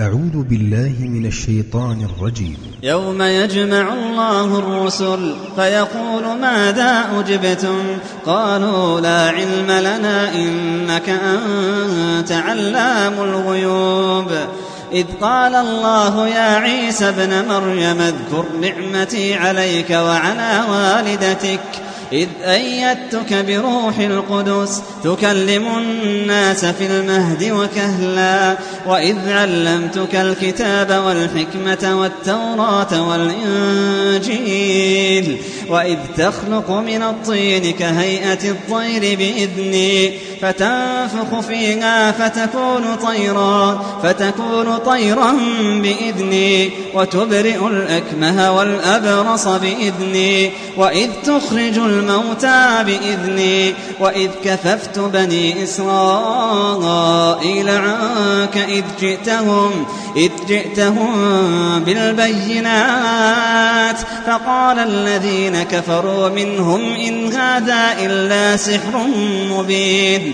أعوذ بالله من الشيطان الرجيم. يوم يجمع الله الرسل فيقول ماذا أجبتم؟ قالوا لا علم لنا إنك أنت علام الغيوب. إذ قال الله يا عيسى ابن مريم اذكر نعمتي عليك وعلى والدتك. إذ أيدتك بروح القدس تكلم الناس في المهد وكهلا وإذ علمتك الكتاب والحكمة والتوراة والإنجيل وإذ تخلق من الطين كهيئة الطير بإذني. فتنفخ فيها فتكون طيرا فتكون طيرا بإذني وتبرئ الأكمه والأبرص بإذني وإذ تخرج الموتى بإذني وإذ كففت بني إسرائيل عنك إذ جئتهم إذ جئتهم بالبينات فقال الذين كفروا منهم إن هذا إلا سحر مبين.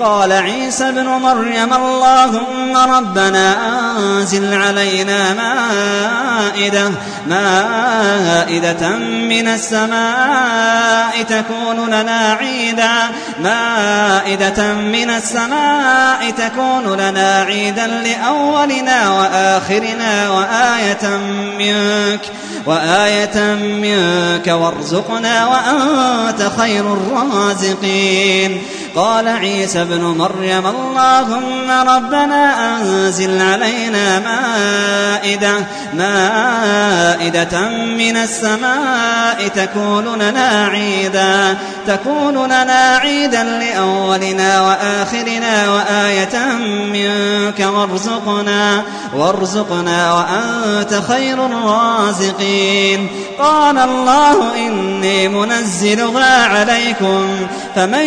قال عيسى ابن مريم اللهم ربنا أنزل علينا مائدة مائدة من السماء تكون لنا عيدا مائدة من السماء تكون لنا عيدا لأولنا وآخرنا وآية منك وآية منك وارزقنا وأنت خير الرازقين. قال عيسى ابن مريم اللهم ربنا أنزل علينا مائدة مائدة من السماء تكون لنا عيدا تكون لنا عيدا لأولنا وآخرنا وآية منك وارزقنا وارزقنا وأنت خير الرازقين. قال الله إني منزلها عليكم فمن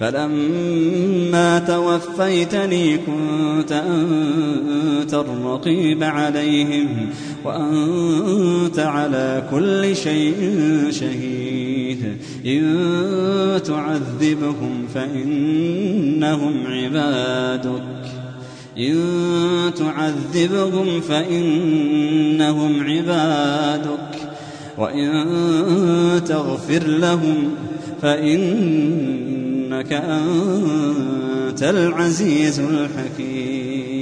فلما توفيتني كنت أنت الرقيب عليهم وأنت على كل شيء شهيد. إن تعذبهم فإنهم عبادك. إن تعذبهم فإنهم عبادك. وإن تغفر لهم فإنك أنت العزيز الحكيم.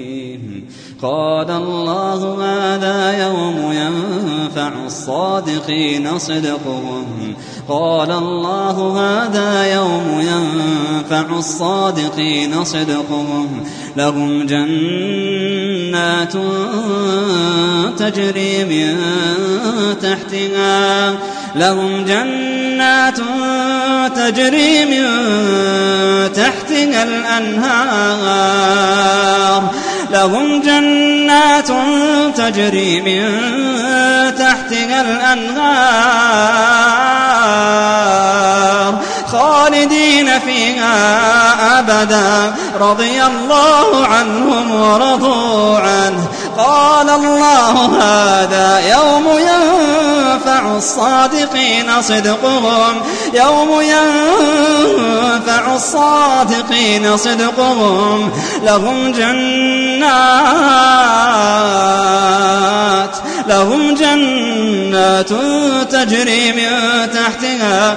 قال الله هذا يوم ينفع الصادقين صدقهم. قال الله هذا يوم ينفع الصادقين صدقهم. لهم جنات تجري من تحتها لهم جنات تجري من تحتها الأنهار. لهم جنات تجري من تحتها الأنهار. خالدين فيها أبدا. رضي الله عنهم ورضوا عنه. قال الله هذا يوم ينفع الصادقين صدقهم. يوم ينفع الصادقين صدقهم. لهم جنات لهم جنات تجري من تحتها.